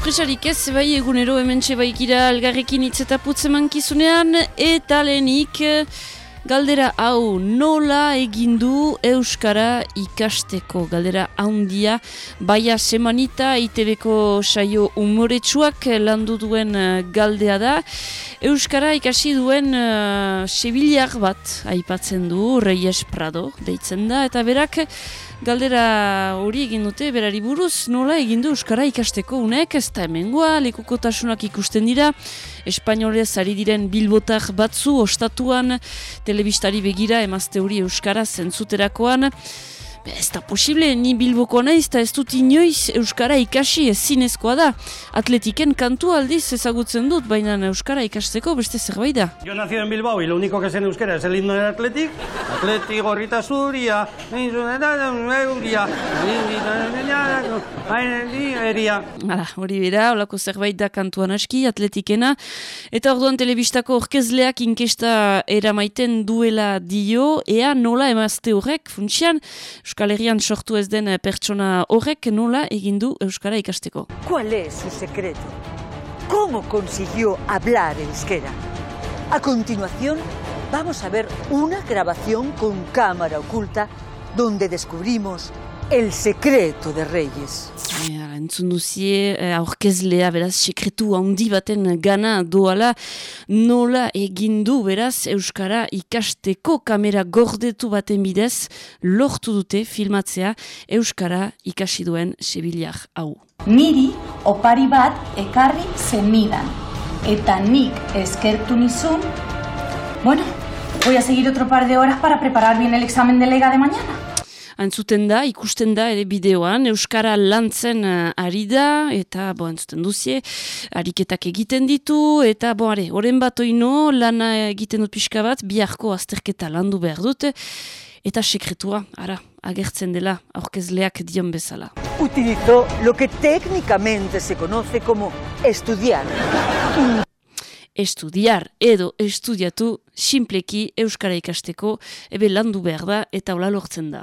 Sorpresarik ez, bai egunero hemen baikira algarrekin hitz eta putzeman kizunean, eta lehenik galdera hau nola egindu Euskara ikasteko. Galdera haundia, baia semanita ITB-ko saio umoretsuak landu duen eh, galdea da. Euskara ikasi duen uh, bat aipatzen du, Reyes Prado deitzen da, eta berak Galdera hori egin dute, berari buruz, nola egin du Euskara ikasteko unek, ez da hemengoa, lekukotasunak ikusten dira, espainolez ari diren bilbotak batzu, ostatuan, telebistari begira, emazte hori Euskara zentzuterakoan, Ez da posible, ni bilboko naiz eta ez dut inoiz Euskara ikasi ez zinezkoa da. Atletiken kantu aldiz ezagutzen dut, baina Euskara ikasteko beste zerbait da. Yo nací en Bilbao y lo único que sé en euskera es el himno del Atletic. Atletic gorrita zuria, euria, Hala, hori bera, holako zerbait da kantuan aski, atletikena. Eta orduan telebistako orkezleak inkesta eramaiten duela dio, ea nola emazte horrek, funtsian, Euskal Herrian sortu ez den pertsona horrek nola Euskara ikasteko. ¿Cuál es su secreto? ¿Cómo consiguió hablar euskera? A continuación, vamos a ver una grabación con cámara oculta donde descubrimos El secreto de Reyes. Entzun duzie, eh, aurkezlea, beraz, sekretu handi baten gana doala, nola egindu, beraz, Euskara ikasteko kamera gordetu baten bidez, lortu dute filmatzea Euskara ikasi duen sebiliak hau. Niri opari bat ekarri zenidan, eta nik eskertu nizun, bueno, voy a seguir otro par de horas para preparar bien el examen de lega de mañana antzuten da, ikusten da ere bideoan, Euskara lantzen uh, ari da, eta bo, antzuten duzie, ariketak egiten ditu, eta bo, are, oren bat oino, lana egiten dut pixka bat, biharko azterketa landu behar dute, eta sekretua, ara, agertzen dela, aurkezleak dion bezala. Utilizo lo que técnicamente se conoce como estudiar. Estudiar edo estudiatu, simpleki Euskara ikasteko, ebe landu behar da, eta hola lortzen da.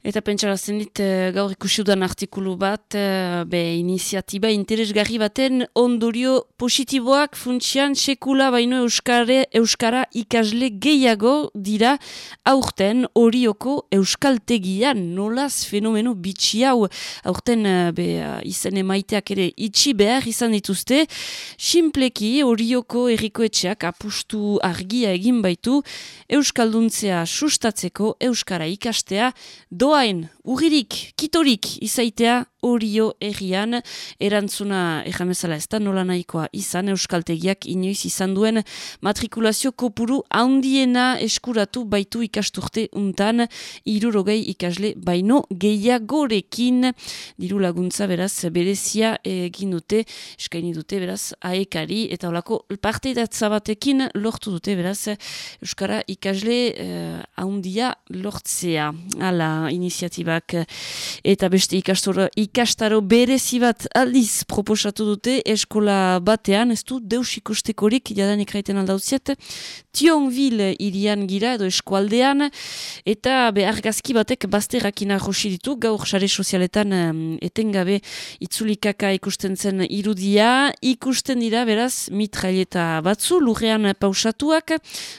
Eta pentsarazten dit, uh, gaur ikusiudan artikulu bat, uh, be iniziatiba interesgarri baten ondorio positiboak funtsian sekula baino euskare, euskara ikasle gehiago dira aurten horioko euskaltegian. Nolaz fenomeno bitxi hau? Aurten uh, be, izan emaiteak ere itxi behar izan dituzte. Simpleki horioko errikoetxeak apustu argia egin baitu euskalduntzea sustatzeko euskara ikastea do doain, uririk, kitorik izaitea orio errian, erantzuna ejamezala ez da nola nahikoa izan, euskaltegiak inoiz izan duen matrikulazio kopuru handiena eskuratu baitu ikasturte untan, irurogei ikasle baino gehiagorekin, diru laguntza beraz berezia egin dute, eskaini dute beraz aekari, eta olako parte batekin lortu dute beraz Euskara ikasle eh, handia lortzea, ala iniziatibak eta beste ikastora ikastaro berezi bat aldiz proposatu dute eskola batean, ez du deus ikustekorik, jadanik raiten aldauziet, Tionville irian gira edo eskualdean, eta behar gazki batek bazterrakina josi ditu, gaur sare sozialetan etengabe itzulikaka ikusten zen irudia, ikusten dira beraz mitraileta batzu, lurrean pausatuak,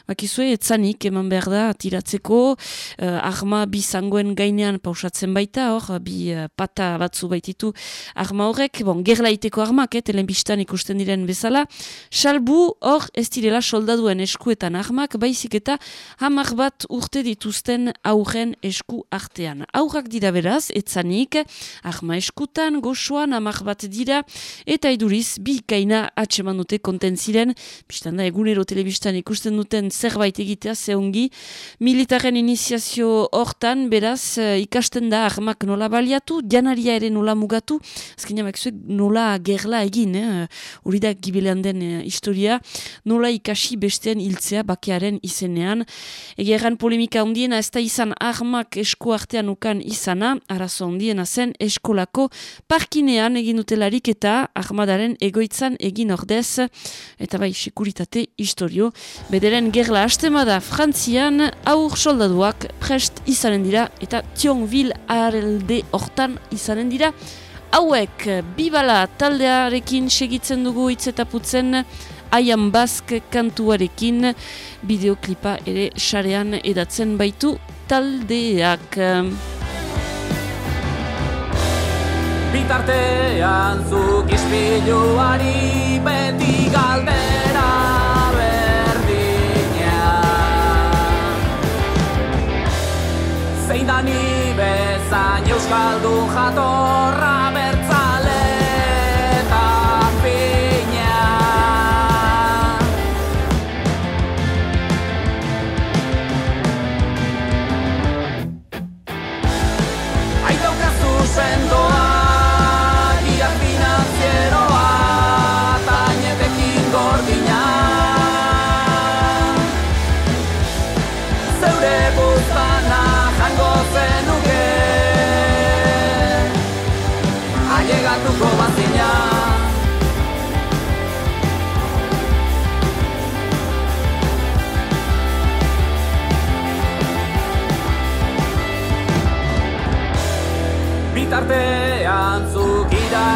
bakizue, etzanik eman behar da, tiratzeko, uh, arma bizangoen gainean pausatzen baita, hor, bi uh, pata batzu baititu arma horrek, bon, gerlaiteko armak, eh, telenbistan ikusten diren bezala, salbu hor ez direla soldaduen eskuetan armak, baizik eta hamar bat urte dituzten aurren esku artean. Aurrak dira beraz, etzanik, arma eskutan, goxoan, hamar bat dira, eta iduriz, bi kaina atseman dute konten ziren, biztan da egunero telebistan ikusten duten zerbait egitea, zehongi, militaren iniziazio hortan, beraz, ikasten da armak nola baliatu, janaria ere nola mugatu, azkenean bakzuek nola gerla egin, eh? hori da gibilean den uh, historia, nola ikasi bestean hiltzea bakearen izenean. Egeran polemika ondiena ez da izan armak esku artean ukan izana, arazo ondiena zen eskolako parkinean egin dutelarik eta armadaren egoitzan egin ordez, eta bai, sekuritate historio. Bederen gerla hastema da Frantzian aur soldaduak prest izanen dira eta Thionville arelde hortan izanen dira. Hauek, bibala taldearekin segitzen dugu itzetaputzen, Aian Bask kantuarekin bideoklipa ere sarean edatzen baitu taldeak. Bitartean zuk ispiluari beti galdera Ni bezain euskaldun jatorra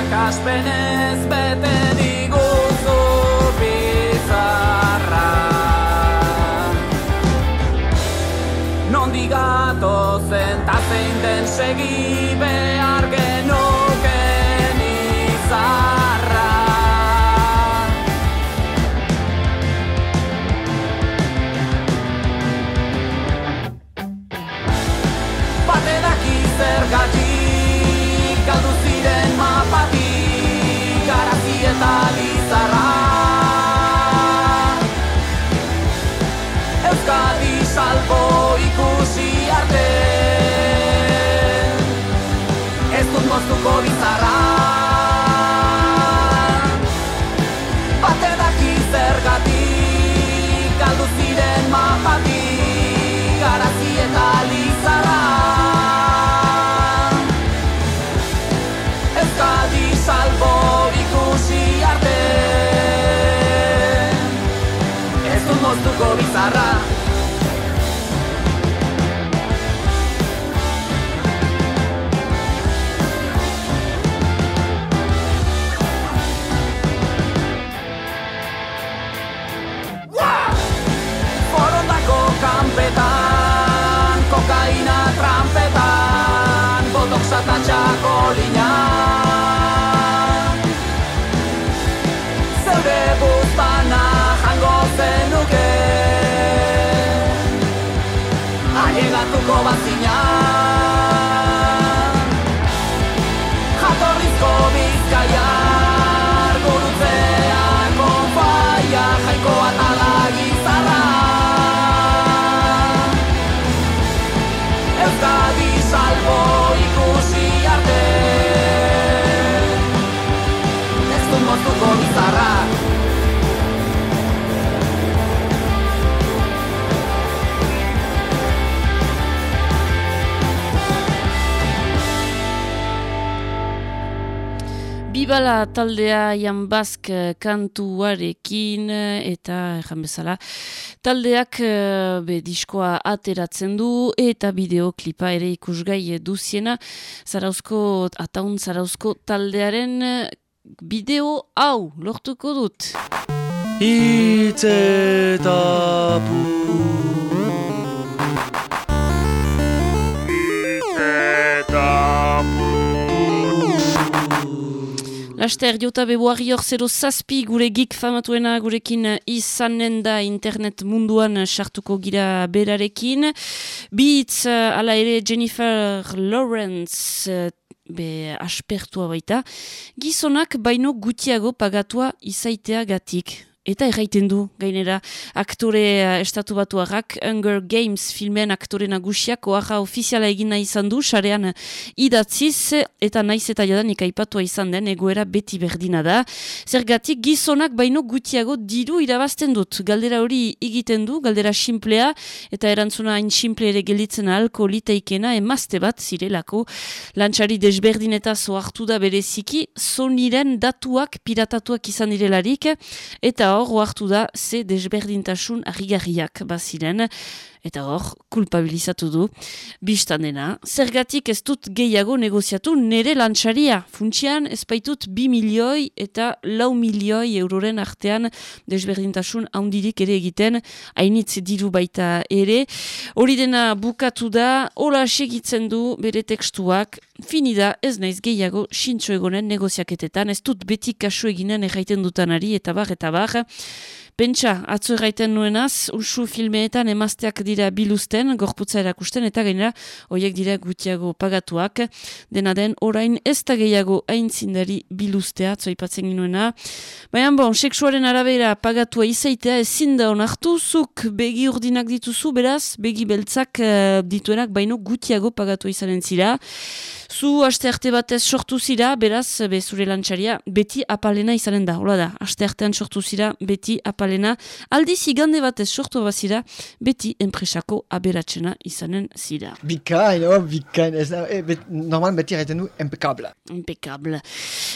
irakaspenez Bibala taldea Jan Bask eh, kantuarekin eh, eta erran bezala taldeak eh, be, diskoa ateratzen du eta bideoklipa ere ikusgai duziena zarauzko, ataun zarauzko taldearen bideo hau lortuko dut. Laster, jota bebuari hor zero zazpi gure gik famatuena gurekin izanen da internet munduan sartuko gira berarekin. Bitz, uh, ala ere Jennifer Lawrence, be aspertua baita, gizonak baino gutiago pagatua izaitea gatik. Eta erraiten du, gainera, aktore uh, estatu batuarrak, Hunger Games filmen aktore nagusiak, oaxa ofiziala egina izan du, sarean idatziz, eta naiz eta jadan ikaipatua izan den, egoera beti berdina da. Zergatik, gizonak baino gutiago diru irabazten dut. Galdera hori egiten du, galdera simplea, eta erantzuna hain simple ere gelditzen ahalko liteikena, emazte bat zirelako. Lantxari desberdin eta zoartu da bereziki, zoniren datuak piratatuak izan direlarik, eta hor, oartu da, ze desberdintasun ahigarriak baziren, eta hor, kulpabilizatu du, biztan dena, zergatik ez dut gehiago negoziatu nere lantxaria, funtsian ez baitut bi milioi eta lau milioi euroren artean desberdintasun handirik ere egiten, hainitz diru baita ere, hori dena bukatu da, hola segitzen du bere tekstuak, finida ez naiz gehiago sintxo egonen negoziaketetan, ez dut beti kasu eginen erraiten dutanari, eta bar, eta bar, Pentsa, atzo erraiten nuenaz, usu filmeetan emazteak dira biluzten, gorputza erakusten, eta gainera, horiek dira gutiago pagatuak. Dena den, orain ez da gehiago aintzindari biluztea, atzo ipatzen ginuena. Baina, bon, seksuaren arabera pagatua izaitea ezin da onartu, zuk begi urdinak dituzu, beraz, begi beltzak uh, dituenak, baino gutiago pagatua izanen zira. Zu aste arte batez sortu zira, beraz, be, zure lantxaria, beti apalena izanen da, hola da, aste artean sortu zira, beti apalena, aldiz igande batez sortu bazira, beti enpresako aberatsena izanen zira. Bikain, oh, bikain, ez da, e, bet, normal beti egiten du, impecable. Impecable.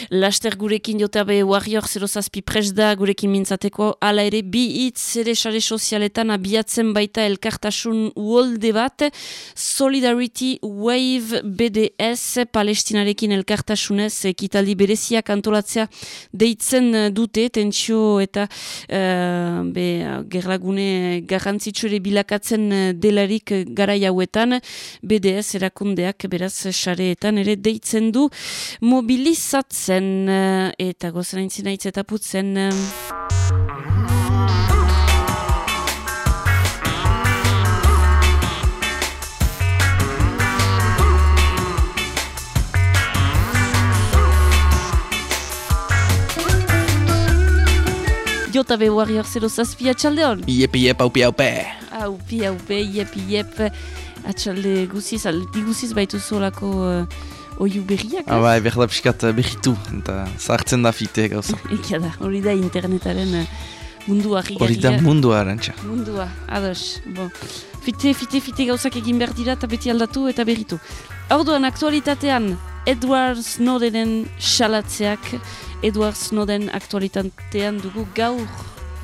Laster gurekin jota be Warrior 07 pres da, gurekin mintzateko, ala ere bi hitz ere sare sozialetan abiatzen baita elkartasun uolde bat, Solidarity Wave BDS, palestinarekin elkartasunez ekitaldi bereziak antolatzea deitzen dute, tentsio eta uh, be, gerlagune garrantzitsu ere bilakatzen delarik gara jauetan, BDS erakundeak beraz sareetan ere deitzen du mobilizatzen eta gozera intzina eta putzen... Be Warrior 07 atxalde hon? Iep, iep, aupi, aupe. Aupi, aupe, iep, iep. Atxalde guziz, aldi guziz baitu zolako uh, oiu berriak. Ah, bai, behar da piskat berritu, eta zahartzen da fite gauza. Ekia da, hori da internetaren uh, mundua Hori da mundua, arantxa. Mundua, ados, bo. Fite, fite, fite gauzak egin behar dira, eta beti aldatu eta berritu. Orduan, aktualitatean, Edward Snowdenen salatzeak, Edward Snowden aktualitatean dugu gaur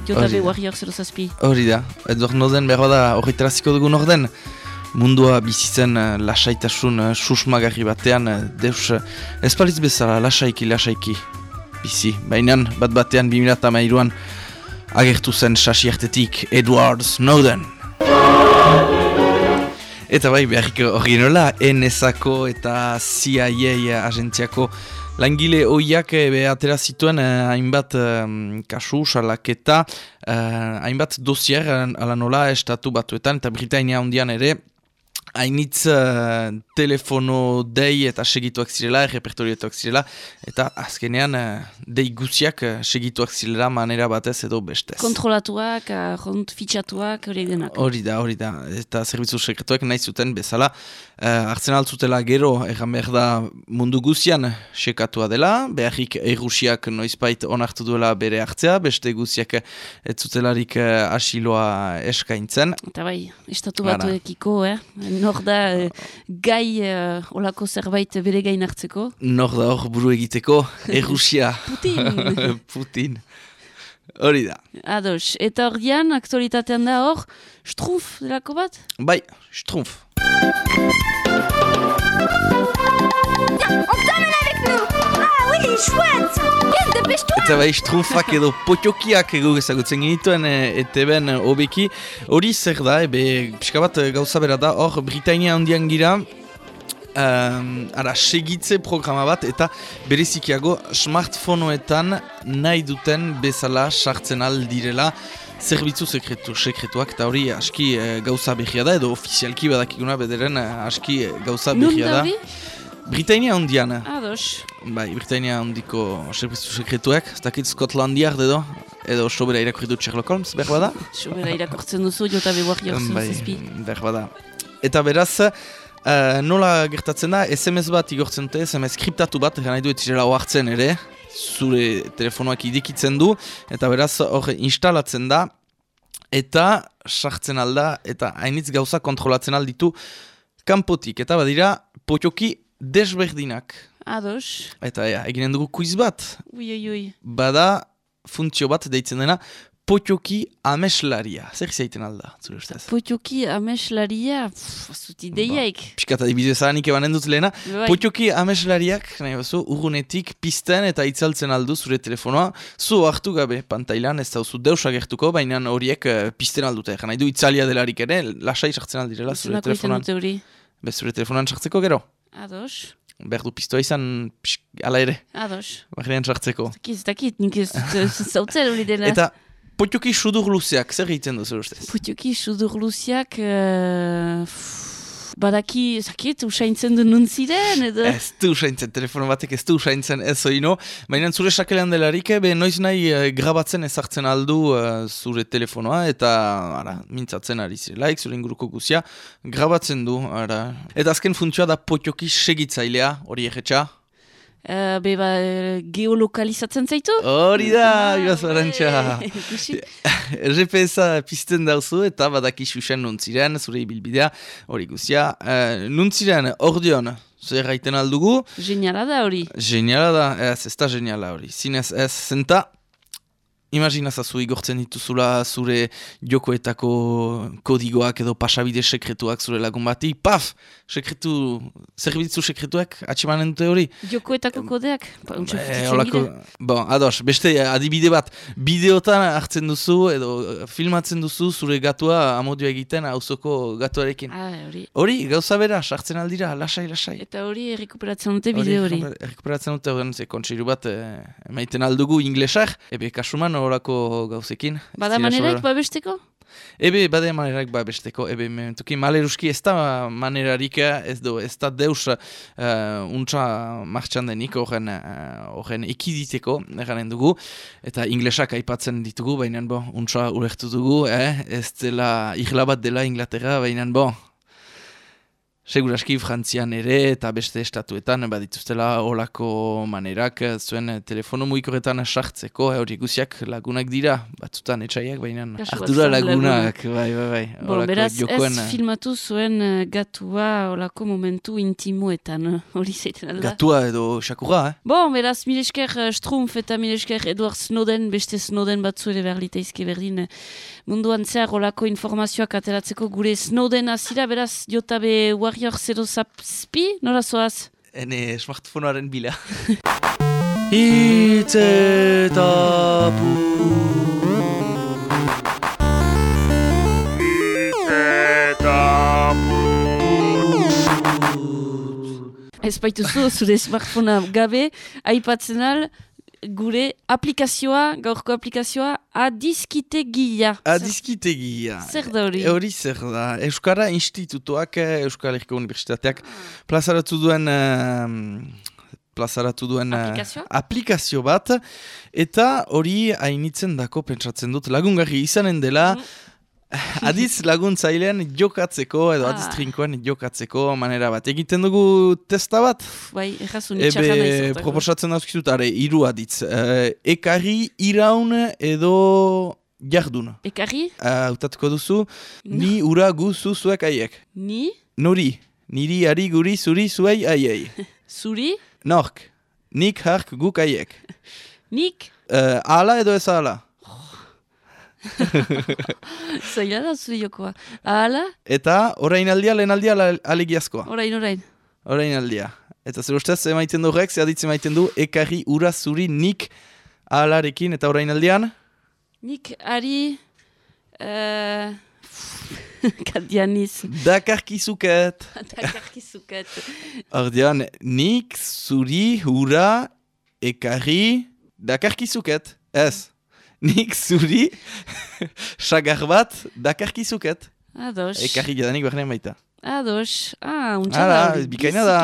Jotabe Warrior 07. Hori da, Edward Snowden behar da horretaraziko dugun orden. Mundua bizitzen uh, lasaitasun uh, susmagarri batean, uh, deus uh, ez palitz bezala lasaiki, lasaiki bizi. Baina bat batean 2008an agertu zen sasiartetik Edward Snowden. Eta bai, beharrik hori nola, NSako eta CIA agentziako Langile hoiak be atera zituen eh, hainbat eh, kasu, salaketa, eh, hainbat dosier ala nola estatu batuetan eta Britainia hondian ere hainitz uh, telefono dei eta segituak zirela, repertorioetuak zirela, eta azkenean uh, dei guziak uh, segituak zirela manera batez edo bestez. Kontrolatuak, uh, fitxatuak, hori denak. Hori da, hori da, eta zerbitzu sekretuak nahi zuten bezala, uh, hartzen altzutela gero, erran behar da mundu guzian sekatua dela, beharrik errusiak noizbait onartu duela bere hartzea, beste guziak ez zutelarik uh, asiloa eskaintzen. Eta bai, estatu batuekiko, eh? Nor da uh, gai uh, olako zerbait bere gain hartzeko? Nor da hor buru egiteko, Errusia. Putin. Putin. Hori da. Ados, eta hor dian, aktualitatean da hor, struf delako bat? Bai, struf. Eta bai, strufak edo potiokiak ego ezagutzen genituen e, ete ben obeki. Hori zer da, ebe, pixka bat gauza bera da, hor Britainia handian gira, Um, ara, segitze programa bat eta berezikiago smartfonoetan nahi duten bezala sartzen aldirela zerbitzu sekretu, sekretuak eta hori aski gauza behia da edo ofizialki badakiguna bederen aski gauza behia da. Britainia hondian. Ados. Bai, Britainia hondiko servizu sekretuak, ez dakit Skotlandiak edo, edo sobera irakurri dut Sherlock Holmes, behar bada? Sobera irakortzen duzu, jota beguarri hor Bai, zazpi. behar bada. Eta beraz, eh, nola gertatzen da, SMS bat igortzen dute, SMS kriptatu bat, nahi du etzirela oartzen ere, zure telefonoak idikitzen du, eta beraz hor instalatzen da, eta sartzen alda, eta hainitz gauza kontrolatzen alditu kanpotik, eta badira potioki desberdinak. Ados. Eta ja, eginen dugu kuiz bat, Ui, ui, ui. bada funtzio bat deitzen dena, potioki ameslaria. Zer zaiten alda, zure ustez? Potioki ameslaria, azut ideiaik. Piskat adibidez ahanik ebanen dut lehena, Bai. Potioki ameslariak, nahi bazu, urgunetik pizten eta itzaltzen aldu zure telefonoa, zu hartu gabe pantailan ez dauzu deus agertuko, baina horiek uh, pizten aldute. Nahi du itzalia delarik ere, lasai sartzen aldirela zure telefonoan. dute hori. Be, zure telefonoan sartzeko gero. Ados. Behar du piztoa izan, ala ere, Ados. bahrean sartzeko. Dakit, dakit, nik ez zautzen hori dena. Eta potioki sudur luzeak, zer egiten du zure ustez? Potioki sudur luziak, uh, badaki, zakit, usaintzen du nun ziren, edo... Ez du usaintzen, telefono batek ez du usaintzen ez oino, baina zure sakelean delarik, be noiz nahi eh, grabatzen ezartzen aldu eh, zure telefonoa, eta ara, mintzatzen ari zirelaik, zure inguruko guzia, grabatzen du, ara. Eta azken funtzioa da potioki segitzailea, hori egetxa. Uh, be, ba, eh, geolokalizatzen zaitu? Hori da, bibaz barantxa. Eh? GPS-a pizten dauzu eta badaki xuxen nuntziren, zure ibilbidea, hori guzia. Uh, nuntziren, ordeon, zer gaiten aldugu, Geniala da hori. Geniala da, ez, ez da geniala hori. Zinez ez, zenta, imaginazazu igortzen dituzula zure jokoetako kodigoak edo pasabide sekretuak zure lagun bati, paf, sekretu, zerbitzu sekretuak atxemanen dute hori. Jokoetako kodeak? Holako, gira. bon, ados, beste adibide bat, bideotan hartzen duzu edo eh, filmatzen duzu zure gatua amodio egiten auzoko gatuarekin. Ah, hori. Hori, gauza bera, sartzen aldira, lasai, lasai. Eta hori errekuperatzen dute bideo hori. Errekuperatzen dute horren, ze kontseilu bat eh, emaiten aldugu inglesak, ebe kasuman horako gauzekin. Bada maneraik sobera- babesteko? Ebe, bade manerarik babesteko, ebe mementuki maleruski ez da manerarik ez du, ez da deus uh, untsa martxan denik horren uh, ekiditeko, eranen dugu, eta inglesak aipatzen ditugu, baina bo, untsa ulertu dugu, eh? ez dela, irla bat dela Inglaterra, baina bo, Seguraski Frantzian ere eta beste estatuetan badituztela olako manerak eh, zuen eh, telefono mugikorretan sartzeko eh, hori guziak lagunak dira, batzutan etxaiak, baina ardura lagunak, bai, bai, bai. Bon, beraz, jokoen, ez eh, filmatu zuen eh, gatua olako momentu intimoetan, eh, hori zeiten alda. Gatua edo xakurra, eh? Bon, beraz, milesker Strumpf eta milesker Edward Snowden, beste Snowden batzu ere behar liteizke berdin. eh, Munduan zehar olako informazioak ateratzeko gure Snowden azira, beraz, jotabe Warrior 0 zazpi, nora zoaz? Ene smartphonearen bila. Hitzetapu Ez baituzu zure smartphonea gabe, aipatzen al, gure aplikazioa, gaurko aplikazioa, adiskite gila. Adizkitegia. Zer da hori? E Hori zer da. Euskara Institutuak, eh, Euskal Herriko Unibertsitateak, plazaratu duen... eh, plazaratu duen eh, Aplikazioa? aplikazio bat, eta hori hainitzen dako pentsatzen dut lagungarri izanen dela, adiz laguntzailean jokatzeko, edo Ah. adiz trinkoan jokatzeko manera bat. Egiten dugu testa bat? Bai, errazu nitxarra Ebe, nahi proposatzen dauzkizut, are, hiru aditz. Eh, ekarri, iraun edo jardun. Ekarri, Hautatuko duzu, ni ura guzu zuek aiek. ni, Nori, niri ari guri zuri zuei aiei. zuri, Nork, nik hark guk aiek. nik, Uh, ala edo ez ala? zaila da zure jokoa. Ahala, Eta orain aldia, lehen aldia, alegiazkoa. orain, orain. Orain aldia. Eta zer ustez, emaiten du horrek, zehaditzen emaiten du, ekarri ura zuri nik alarekin, eta orain aldian? Nik ari... Uh, Kadianiz. Dakarkizuket. Dakarkizuket. Ordean, nik zuri ura ekarri dakarkizuket. Ez. Nik zuri sagar bat dakarkizuket. Ados. Ekarri jadanik behar baita. Ados. Ah, untsa da. Bikaina da.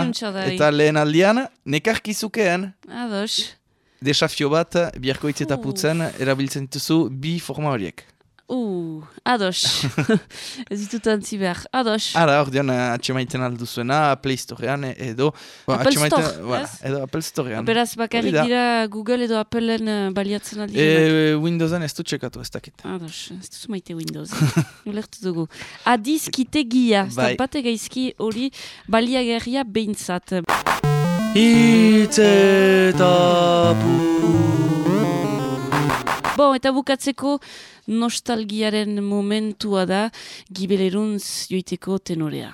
Eta lehen aldian, nekarkizukeen. Ados. desafio bat, biharko hitz eta putzen, erabiltzen dituzu bi forma horiek. Uh, ados. Ez ditut antzi behar. Ados. Ara, hor dian, atxemaiten alduzuena, Play Storean edo... ba, Apple atxemaiten- Store, voilà, ez? Edo Apple Storean. Beraz, bakarrik dira Google edo Appleen eh, baliatzen aldi. E, Windowsen ez du txekatu, ez dakit. Ados, ez duzu maite Windows. Ulertu dugu. Adiz kitegia, Bai. gaizki hori baliagarria behintzat. Hitz eta Bon, eta bukatzeko nostalgiaren momentua da gibeleruntz joiteko tenorea.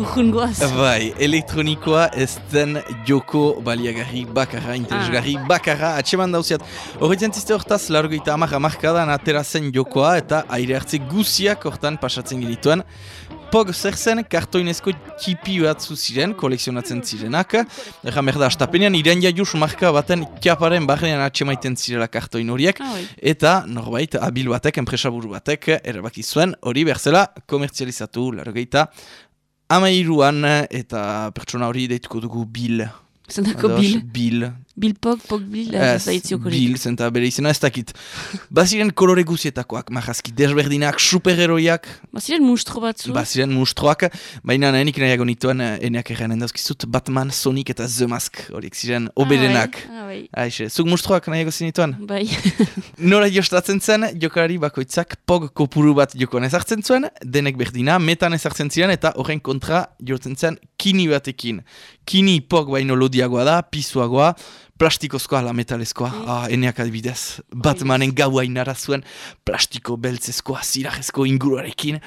Urrun goaz. Bai, elektronikoa ez den joko baliagarri bakarra, interesgarri bakarra, atseman dauziat. Horretzen ziste hortaz, largoita amak amarkadan atera zen jokoa eta aire hartze guziak hortan pasatzen genituen. Pog zer zen, kartoinezko txipi batzu ziren, kolekzionatzen zirenak. Erran behar da, astapenean iren jaius marka baten kiaparen barrean atsemaiten zirela kartoin horiek. Ah. Eta norbait, abil batek, enpresaburu batek, erabaki zuen, hori berzela komertzializatu, largoita, amairuan eta pertsona hori deituko dugu bil. Zendako bil. Bil. Bil pog, pog bil. Ez, zaitzioko bil, zenta bere izena ez dakit. Baziren kolore guzietakoak, marrazki desberdinak, superheroiak, Baziren mustro batzu. baziren mustroak, baina nahenik nahiago nituen, eh, eneak erranen dauzkizut, Batman, Sonic eta The Mask, horiek ziren oberenak. Ah, bai. Aixe, zuk mustroak nahiago zinituen? Bai. Nora jostatzen zen, jokalari bakoitzak pog kopuru bat jokoan ezartzen zuen, denek berdina, metan ezartzen ziren, eta horren kontra jortzen zen kini batekin. Kini pog baino lodiagoa da, pisuagoa, plastikozkoa ala metalezkoa, ah, eneak adibidez, Batmanen gaua inara zuen, plastiko beltzezkoa, zirajezko inguruarekin,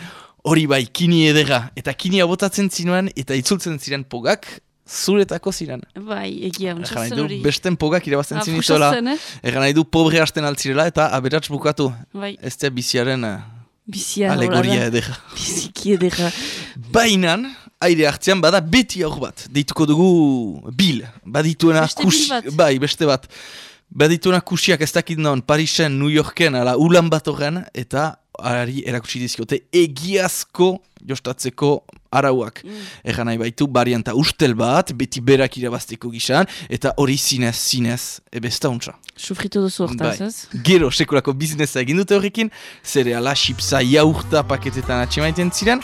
hori bai, kini edera, eta kinia botatzen zinuen, eta itzultzen ziren pogak, zuretako ziren. bai, egia, Egan untsatzen du, hori. besten pogak irabazten Ah, zinitola. eh? Egan nahi du, pobre hasten altzirela eta aberats bukatu. Bai, Ez biziaren uh, bizia alegoria edera. Biziki edera. Bainan, aire hartzean bada beti aur bat. Deituko dugu bil. Badituena Beste bat? Bai, beste bat. Badituena kusiak ez dakit non, Parisen, New Yorken, ala ulan bat horren, eta ari erakutsi dizkiote egiazko jostatzeko arauak. Mm. Egan nahi baitu, varianta ustel bat, beti berak irabazteko gisan, eta hori zinez, zinez, ebesta untsa. Sufritu duzu hortaz, Bai. ez? Gero, sekulako biznesa egin dute horrekin, zereala, chipsa, jaurta paketetan atxemaiten ziren,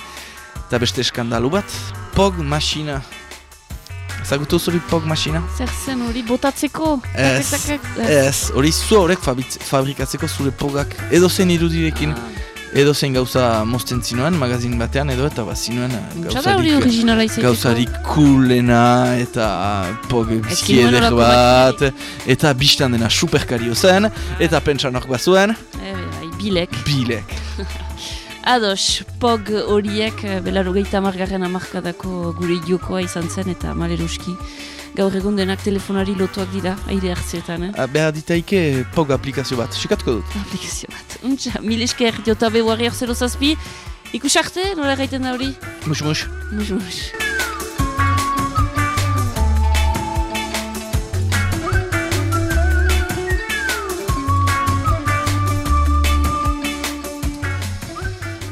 eta beste eskandalu bat, POG masina. Ezagutu zuri POG masina? Zer zen hori botatzeko? Ez, ez, hori zu horrek fabrikatzeko zure POGak, edo zen irudirekin, edo zen gauza mozten zinuen, magazin batean, edo eta bazinuen Txada hori gauzarik, coolena, eta POG bizkieder bat, eta biztan dena superkario zen, eta pentsan hor bazuen, Eh, bai, bilek. bilek. Ados, pog horiek eh, belarogeita margarren amarkadako gure jokoa izan zen eta maleruski. Gaur egun denak telefonari lotuak dira, aire hartzeetan, eh? Ah, Behar ditaike POG aplikazio bat, sikatuko dut. Aplikazio bat. Untxa, mil esker jota behuarri hor zero zazpi. Ikusarte, nola gaiten da hori? Mus, mus.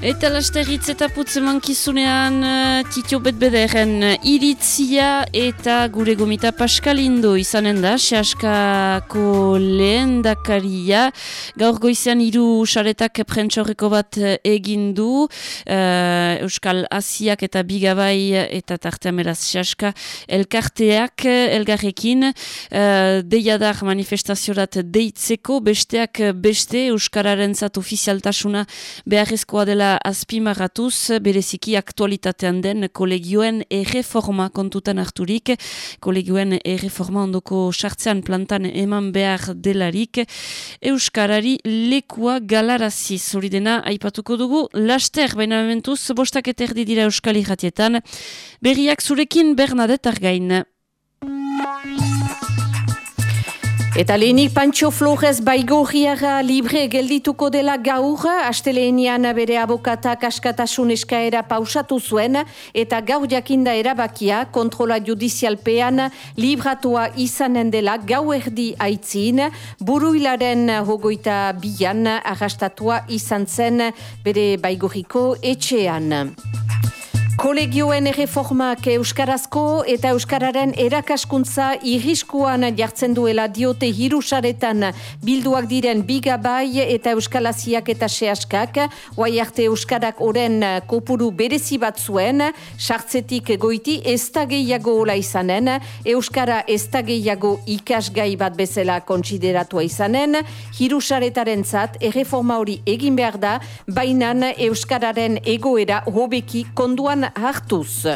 Eta laster hitz eta putz emankizunean uh, Titio Betbederen uh, iritzia eta gure gomita Paskalindo izanen da, sehaskako lehen dakaria. Gaur goizean hiru saretak prentsaurreko bat uh, egin du, Euskal Asiak eta Bigabai eta tartean beraz sehaska elkarteak elgarrekin uh, deiadar manifestaziorat deitzeko, besteak beste Euskararen zat ofizialtasuna beharrezkoa dela azpimarratuz, bereziki aktualitatean den kolegioen erreforma kontutan harturik, kolegioen erreforma ondoko sartzean plantan eman behar delarik, Euskarari lekua galaraziz, hori dena aipatuko dugu, laster baina mementuz, bostak eta erdi dira Euskal Iratietan, berriak zurekin Bernadette Argain. Eta lehenik Pantxo Flores baigorriara libre geldituko dela gaur, asteleenian bere abokatak askatasun eskaera pausatu zuen, eta gaur jakinda erabakia kontrola judizialpean libratua izanen dela gau erdi aitzin, buruilaren hogoita bian arrastatua izan zen bere baigorriko etxean. Kolegioen erreformak Euskarazko eta Euskararen erakaskuntza irriskuan jartzen duela diote hirusaretan bilduak diren bigabai eta Euskalaziak eta sehaskak, oai arte Euskarak oren kopuru berezi bat zuen, sartzetik goiti ez da gehiago ola izanen, Euskara ez da gehiago ikasgai bat bezala kontsideratua izanen, hirusaretaren zat erreforma hori egin behar da, bainan Euskararen egoera hobeki konduan Artus.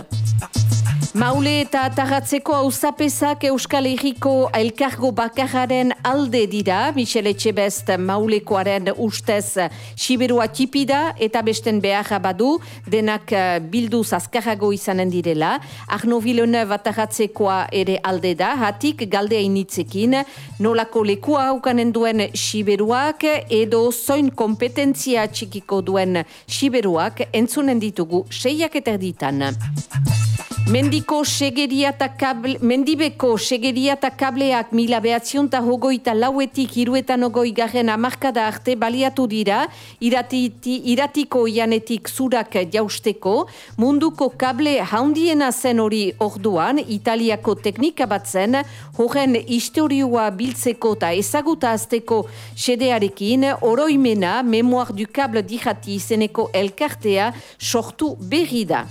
Maule eta tarratzeko auzapezak Euskal Herriko elkargo bakararen alde dira, Michel Etxebest maulekoaren ustez siberua tipida eta besten beharra badu, denak eh, bilduz azkarrago izanen direla. Arno Villeneuve atarratzekoa ere alde da, hatik galdea initzekin, nolako lekua haukanen duen siberuak edo zoin kompetentzia txikiko duen siberuak entzunen ditugu seiak eta erditan. Mendiko segeria eta kable, mendibeko segeria eta kableak mila behatzion eta hogoita lauetik iruetan ogoi garen amarkada arte baliatu dira, iratiti, iratiko ianetik zurak jausteko, munduko kable haundiena zen hori orduan, italiako teknika bat zen, horren historioa biltzeko eta ezaguta azteko sedearekin, oroimena, memoar du kable dijati izeneko elkartea sortu berri da.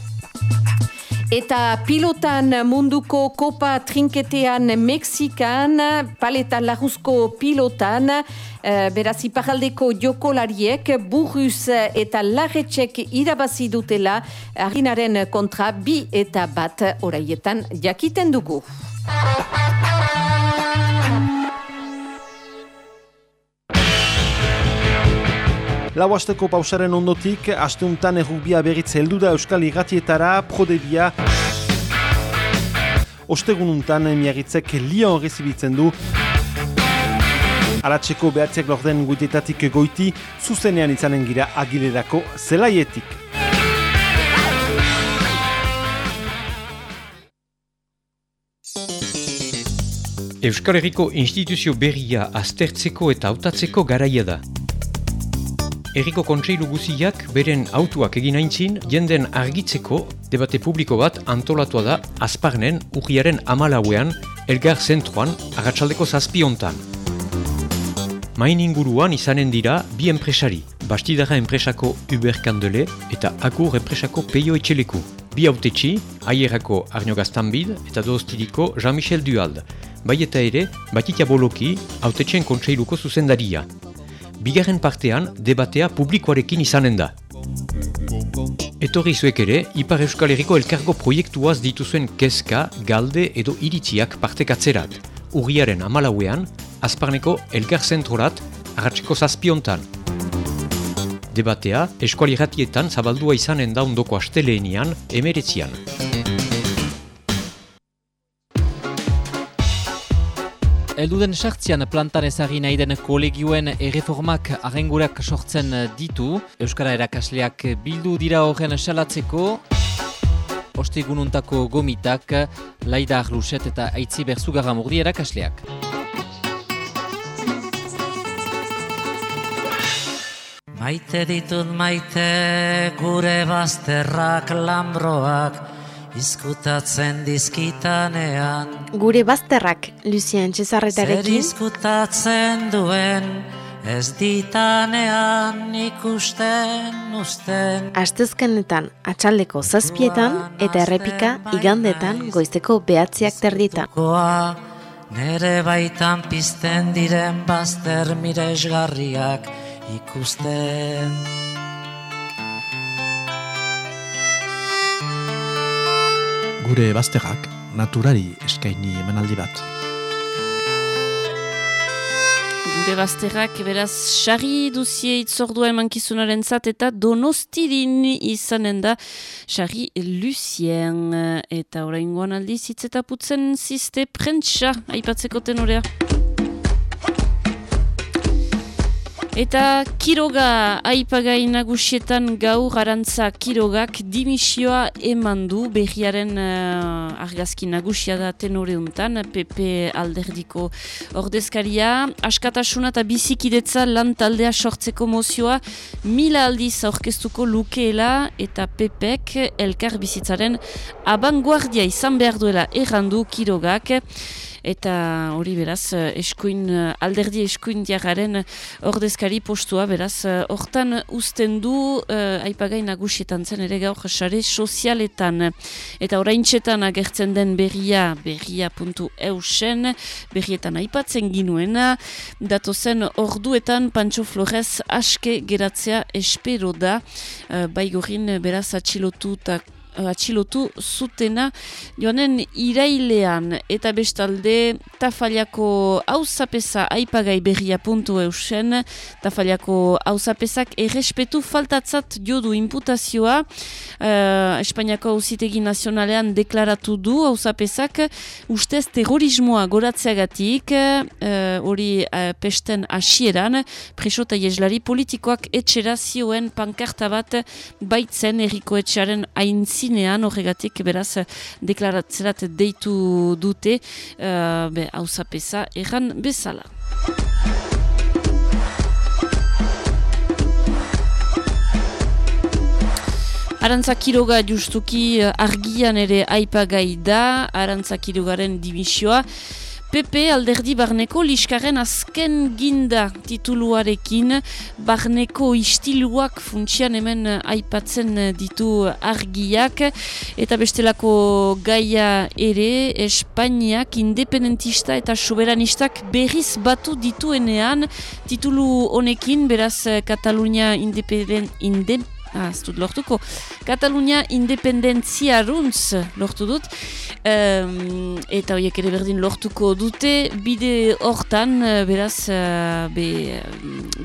Eta pilotan munduko kopa trinketean Mexikan, paleta laguzko pilotan, uh, beraz iparaldeko jokolariek, burruz eta larretxek irabazi dutela, harinaren kontra bi eta bat oraietan jakiten dugu. Lau asteko pausaren ondotik, asteuntan errubia berriz heldu da Euskal Irratietara, prodebia. Ostegununtan miagitzek Lyon rezibitzen du. Aratzeko behatziak lorden guitetatik goiti, zuzenean izanen gira agilerako zelaietik. Euskal Herriko instituzio berria aztertzeko eta hautatzeko garaia da. Eriko Kontseilu guziak beren autuak egin aintzin, jenden argitzeko debate publiko bat antolatua da Azparnen urriaren amalauean Elgar Zentruan agatsaldeko zazpiontan. Main inguruan izanen dira bi enpresari, Bastidara enpresako Uber Kandele eta Agur enpresako Peio Etxeleku. Bi autetxi, aierako Arno Gaztanbid eta doztidiko Jean-Michel Duald. Bai eta ere, Batitia Boloki, autetxen kontseiluko zuzendaria bigarren partean debatea publikoarekin izanen da. Etorri zuek ere, Ipar Euskal Herriko elkargo proiektuaz dituzuen kezka, galde edo iritziak partekatzerat. Urriaren amalauean, Azparneko Elgar Zentrorat, arratsiko zazpiontan. Debatea, eskualiratietan zabaldua izanen da ondoko asteleenian, emeretzian. Elduden sartzian plantan ezagri nahi den kolegioen erreformak arengurak sortzen ditu. Euskara erakasleak bildu dira horren salatzeko. Ostegununtako gomitak, Laida Arluset eta Aitzi Berzugarra Murdi erakasleak. Maite ditut maite gure bazterrak lambroak, Izkutatzen dizkitanean. Gure bazterrak, Lucien Txezarretarekin. Zer izkutatzen duen Ez ditanean ikusten usten Astezkenetan atxaldeko zazpietan Eta errepika igandetan goizteko behatziak terditan. Nere baitan pizten diren bazter miresgarriak ikusten gure bazterrak naturari eskaini emanaldi bat. Gure bazterrak, beraz, xarri duzie itzordua emankizunaren zat eta donostirin izanen da xarri Lucien eta oraingoan aldiz hitz eta putzen ziste prentsa aipatzeko tenorea. Eta Kiroga aipagai nagusietan gau garantza Kirogak dimisioa eman du berriaren uh, argazki nagusia da tenore untan, PP alderdiko ordezkaria. Askatasuna eta bizikidetza lan taldea sortzeko mozioa mila aldiz aurkeztuko lukeela eta PPek elkar bizitzaren abanguardia izan behar duela errandu Kirogak eta hori beraz eh, eskuin eh, alderdi eskuin diagaren ordezkari postua beraz eh, hortan uzten du uh, aipagai nagusietan zen ere gaur sare sozialetan. Eta orain txetan agertzen den berria berria.eusen berrietan aipatzen ginuena datozen orduetan Pancho Flores aske geratzea espero da. Uh, baigorin beraz atxilotutak atxilotu zutena joanen irailean. Eta bestalde tafaliako hauzapesa aipagai berria puntu eusen. Tafaliako hauzapesak errespetu faltatzat jodu imputazioa uh, Espainiako hauzitegi nazionalean deklaratu du hauzapesak ustez terrorismoa goratzeagatik. Uh, hori uh, pesten asieran preso eta jeslari politikoak etxera zioen pankarta bat baitzen eriko etxaren aintzin zinean horregatik beraz deklaratzerat deitu dute uh, be, hausapesa erran bezala. Arantzakiroga justuki eh, argian ere aipagai da, Arantzakirogaren dimisioa, PP alderdi barneko liskaren azken ginda tituluarekin. Barneko istiluak funtsian hemen aipatzen ditu argiak. Eta bestelako gaia ere Espainiak independentista eta soberanistak berriz batu dituenean. Titulu honekin beraz Katalunia independent, independent Ez dut lortuko. Katalunia independentzia runtz lortu dut. Um, eta horiek ere berdin lortuko dute. Bide hortan, eh, beraz, uh, be,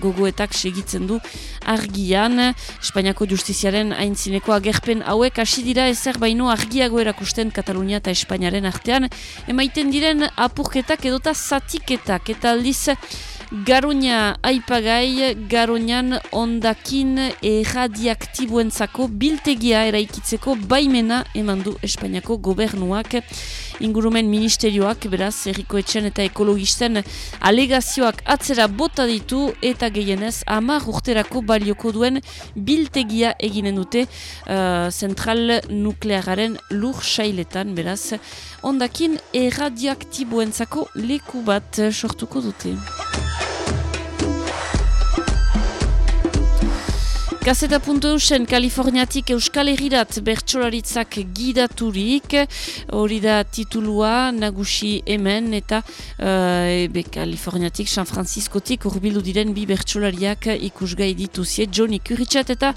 gogoetak segitzen du argian. Espainiako justiziaren aintzineko agerpen hauek hasi dira ezer baino argiago erakusten Katalunia eta Espainiaren artean. Emaiten diren apurketak edota zatiketak. Eta aldiz... Garoña aipagai, Garoñan ondakin erradiaktiboentzako biltegia eraikitzeko baimena eman du Espainiako gobernuak. Ingurumen ministerioak, beraz, erriko etxen eta ekologisten alegazioak atzera bota ditu eta gehienez amar urterako balioko duen biltegia eginen dute uh, zentral nukleararen lur sailetan, beraz, ondakin erradiaktiboentzako leku bat sortuko dute. Gazeta.eusen Kaliforniatik Euskal Herrirat bertsolaritzak gidaturik, hori da titulua nagusi hemen eta uh, Kaliforniatik San Franciscotik urbildu diren bi bertsolariak ikusgai dituzie, Johnny Kuritxat eta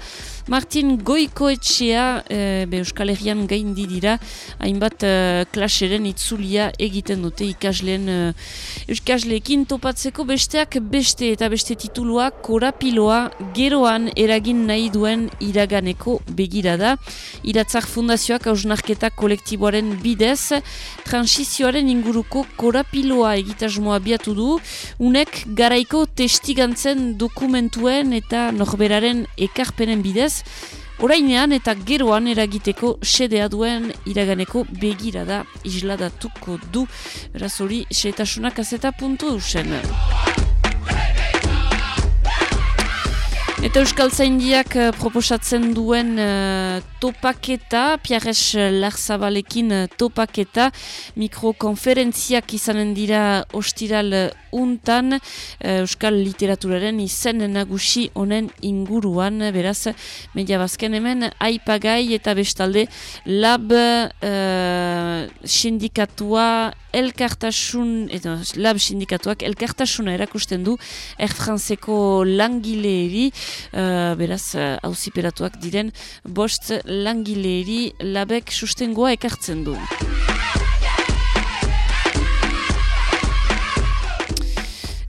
Martin Goikoetxea uh, Euskal Herrian gaindi dira, hainbat uh, klaseren itzulia egiten dute ikasleen uh, ikasleekin topatzeko besteak beste. Eta beste titulua korapiloa geroan eragin nahi duen iraganeko begirada. Iratzak fundazioak hausnarketa kolektiboaren bidez, transizioaren inguruko korapiloa egitasmoa biatu du, unek garaiko testigantzen dokumentuen eta norberaren ekarpenen bidez, Orainean eta geroan eragiteko sedea duen iraganeko begirada isladatuko du. Beraz hori, setasunak azeta puntu duzen. Eta Euskal Zaindiak uh, proposatzen duen uh, topaketa, Piares Larzabalekin uh, topaketa, mikrokonferentziak izanen dira ostiral untan, Euskal Literaturaren izen nagusi honen inguruan, beraz, media bazken hemen, aipagai eta bestalde lab uh, sindikatua elkartasun, edo lab sindikatuak elkartasuna erakusten du Air Franceko langileeri, uh, beraz, hauziperatuak uh, diren, bost langileeri labek sustengoa ekartzen du.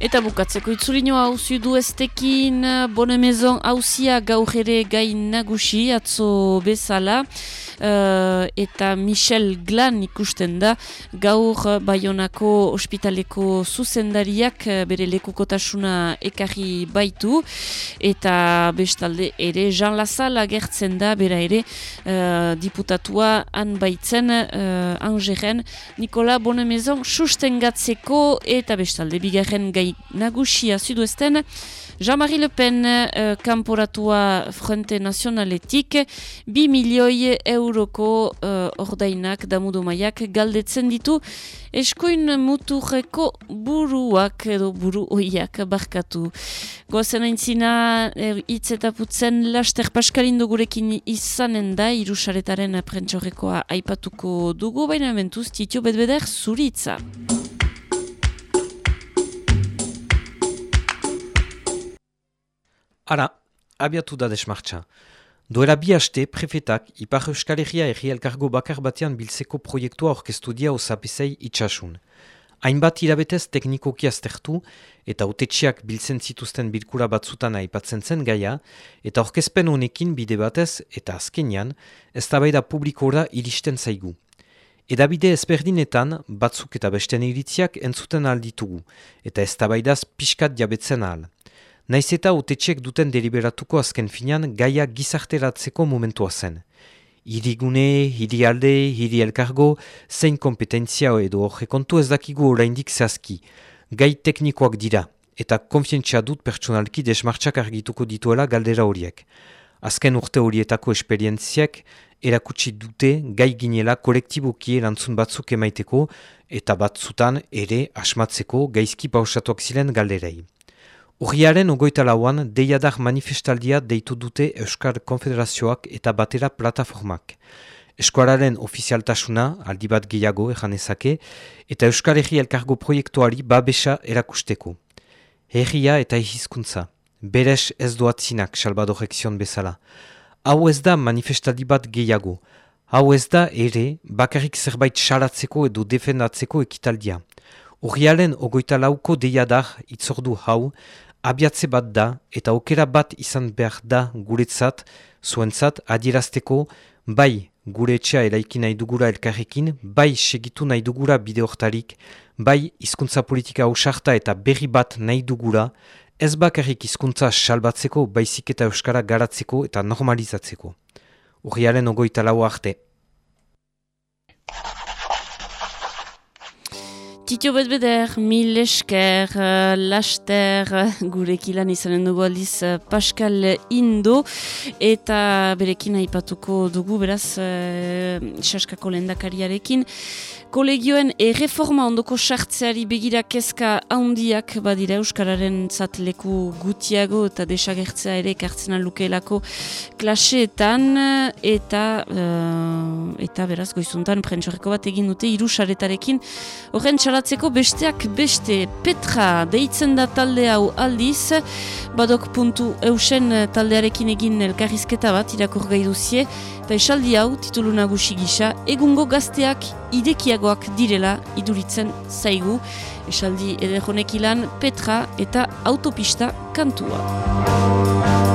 Eta bukatzeko itzulino hauzi du estekin, bone mezon hauzia gaur ere gain nagusi, atzo bezala. Uh, eta Michel Glan ikusten da. Gaur Bayonako ospitaleko zuzendariak bere lekukotasuna ekarri baitu. Eta bestalde ere Jean Lazal agertzen da bera ere uh, diputatua han baitzen uh, Angeren Nikola Bonemezon sustengatzeko eta bestalde bigarren gai nagusia zuduesten Jean-Marie Le Pen uh, kanporatua Frente Nazionaletik bi milioi euroko uh, ordainak damudu maiak galdetzen ditu eskuin muturreko buruak edo buru oiak barkatu. Goazen aintzina hitz eta putzen laster paskalindu gurekin izanen da irusaretaren prentxorrekoa aipatuko dugu, baina mentuz titio bedbeder zuritza. Ara, abiatu da desmartza. Doera bi haste, prefetak, Ipar Euskal Herria erri elkargo bakar batean biltzeko proiektua orkestu dia osapesei itxasun. Hainbat hilabetez teknikoki aztertu eta utetxiak biltzen zituzten bilkura batzutan aipatzen zen gaia, eta orkezpen honekin bide batez eta azkenian, ez da publikora iristen zaigu. Edabide ezberdinetan, batzuk eta besten iritziak entzuten alditugu, eta ez da pixkat jabetzen ahal. Naiz eta utetxek duten deliberatuko azken finan gaia gizarteratzeko momentua zen. Hirigune, hiri alde, hiri elkargo, zein kompetentzia edo horre kontu ez dakigu oraindik zehazki. Gai teknikoak dira, eta konfientzia dut pertsonalki desmartxak argituko dituela galdera horiek. Azken urte horietako esperientziak erakutsi dute gai ginela kolektiboki erantzun batzuk emaiteko eta batzutan ere asmatzeko gaizki pausatuak ziren galderei. Urriaren ogoita lauan, deiadar manifestaldia deitu dute Euskar Konfederazioak eta batera plataformak. Eskuararen ofizialtasuna, aldi bat gehiago ezake, eta Euskal Herri Elkargo proiektuari babesa erakusteko. Herria eta ehizkuntza, beres ez doatzinak salbadorek zion bezala. Hau ez da manifestaldi bat gehiago. Hau ez da ere bakarrik zerbait salatzeko edo defendatzeko ekitaldia. Urrialen ogoita lauko deiadar itzordu hau, abiatze bat da eta okera bat izan behar da guretzat, zuentzat adierazteko bai gure etxea eraiki nahi dugura elkarrekin, bai segitu nahi dugura bide bai hizkuntza politika ausarta eta berri bat nahi dugura, ez bakarrik hizkuntza salbatzeko, baizik eta euskara garatzeko eta normalizatzeko. Urriaren ogoita lau arte. Tito betbeder, mil esker, uh, laster, uh, gurekilan izanen dugu aldiz uh, Pascal Indo, eta berekin aipatuko dugu, beraz, uh, saskako lendakariarekin. Kolegioen erreforma ondoko sartzeari begira kezka handiak badira Euskararen zatleku gutiago eta desagertzea ere kartzen alukeelako klaseetan eta uh, eta beraz goizuntan prentsoreko bat egin dute irusaretarekin horren txalatzeko besteak beste. Petra deitzen da talde hau aldiz. Badok puntu eusen taldearekin egin elkarrizketa bat irakur gai duzie. Eta esaldi hau titulu nagusi gisa egungo gazteak idekiagoak direla iduritzen zaigu. Esaldi ederhonek ilan Petra eta autopista kantua.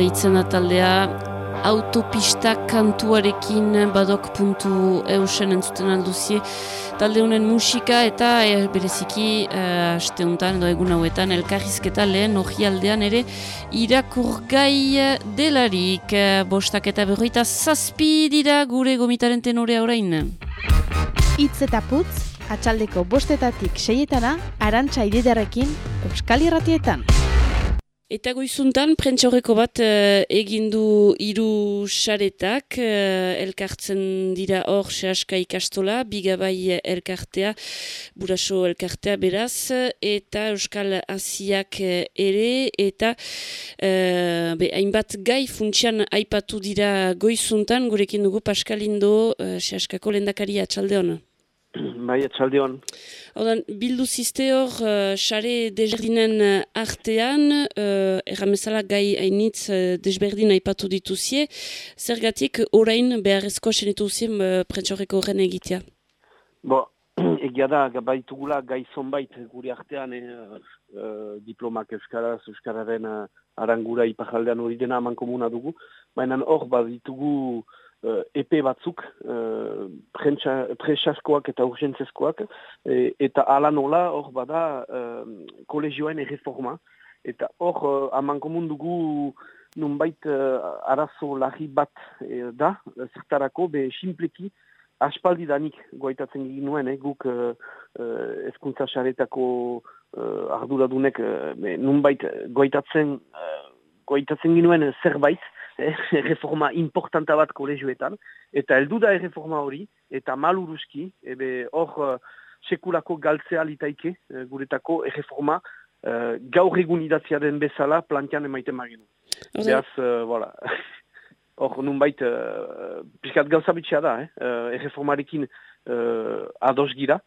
Deitzen da taldea autopista kantuarekin badok puntu eusen entzuten alduzie. Talde honen musika eta e, bereziki e, asteuntan edo egun hauetan elkarrizketa lehen aldean ere irakurgai delarik. Bostak eta berroita zazpi dira gure gomitaren tenorea orain. Itz eta putz, atxaldeko bostetatik seietana, arantxa ididarekin, Euskal Irratietan. Eta goizuntan, prentxaurreko bat uh, egindu hiru saretak, uh, elkartzen dira hor sehaska ikastola, bigabai elkartea, buraso elkartea beraz, eta Euskal Asiak uh, ere, eta uh, be, hainbat gai funtsian aipatu dira goizuntan, gurekin dugu Paskalindo uh, sehaskako lendakari atxalde hona. Bai, atxalde hon. Odan, bildu ziste hor, uh, xare desberdinen uh, artean, uh, erramezala gai hainitz uh, desberdin aipatu dituzie, zergatik orain beharrezko senitu zien uh, prentsoreko horren egitea? Bo, egia da, baitugula gai zonbait guri artean eh, uh, diplomak euskaraz, euskararen uh, arangura ipajaldean hori dena aman komuna dugu, baina hor bat ditugu uh, epe batzuk, uh, presaskoak eta urgentzezkoak, e, eta ala nola hor bada uh, kolegioen erreforma, eta hor uh, aman komundugu nunbait uh, arazo lahi bat e, da, zertarako, be simpleki, aspaldi danik goaitatzen ginuen, eh, guk uh, ezkuntza xaretako uh, arduradunek uh, nunbait goaitatzen, uh, goaitatzen ginuen zerbait, eh, reforma importanta bat kolegioetan, eta heldu da erreforma hori, eta maluruski, ebe hor uh, sekulako galtzea litaike, uh, guretako erreforma, uh, gaur egun idatzia den bezala plantean emaiten magenu. Beaz, uh, voilà. Hor, nun bait, uh, piskat gauza bitxea da, eh? uh, erreformarekin uh, ados gira,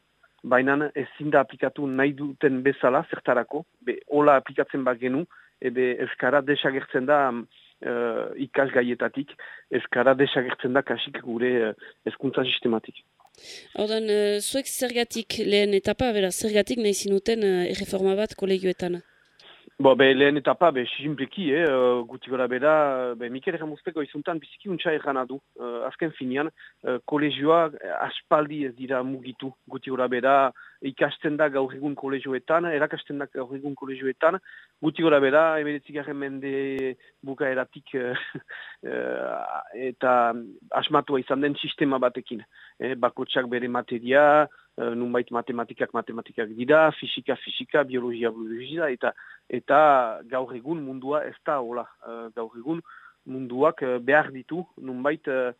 baina ezin da aplikatu nahi duten bezala, zertarako, be, hola aplikatzen bat genu, ebe Euskara desagertzen da uh, ikas gaietatik, Euskara desagertzen da kasik gure uh, eskuntza sistematik. Haudan, uh, zuek zergatik lehen etapa, bera, zergatik nahi zinuten uh, erreforma bat kolegioetan? Bo, be, lehen etapa, be, simpleki, eh, guti gora bera, be, Mikel Ramuzpeko izuntan biziki untsa erran adu. Uh, azken finean, uh, kolegioa aspaldi ez dira mugitu. Guti gora bera, ikasten da gaur egun kolegioetan, erakasten da gaur egun kolegioetan. Guti gora bera, emeretzik mende buka eratik eta asmatua izan den sistema batekin. Eh, bakotsak bere materia, uh, nunbait matematikak matematikak dira, fisika fisika, biologia biologia eta eta gaur egun mundua ez da hola. Uh, gaur egun munduak uh, behar ditu, nunbait uh,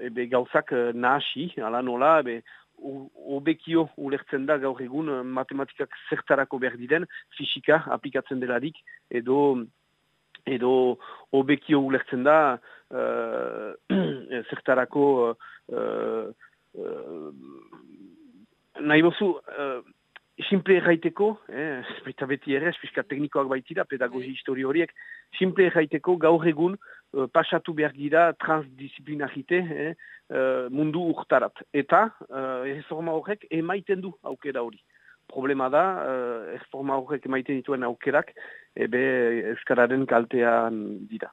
ebe gauzak nahasi, ala nola, ebe obekio ulertzen da gaur egun matematikak zertarako behar diren, fisika aplikatzen delarik, edo edo obekio ulertzen da uh, zertarako uh, uh, nahi bozu, uh, simple erraiteko, eh, baita beti ere, espiska teknikoak baitira, pedagogi histori horiek, simple erraiteko gaur egun uh, pasatu behar gira transdisciplinarite eh, uh, mundu urtarat. Eta uh, erreforma horrek emaiten du aukera hori. Problema da, uh, erreforma horrek emaiten dituen aukerak, ebe Euskararen kaltean dira.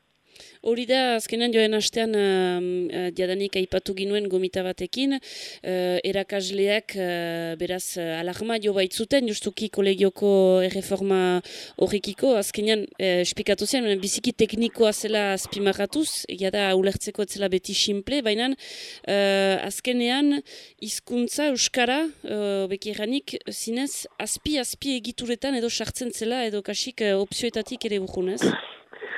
Hori da, azkenan joen astean uh, diadanik aipatu ginuen gomita batekin, uh, erakasleak uh, beraz uh, alarma jo baitzuten, justuki kolegioko erreforma horrekiko, azkenan uh, espikatu zen, biziki teknikoa zela azpimarratuz, egia da ulertzeko etzela beti simple, baina uh, azkenean hizkuntza Euskara, uh, bekiranik, zinez, azpi-azpi egituretan edo sartzen zela, edo kasik uh, opzioetatik ere bukunez?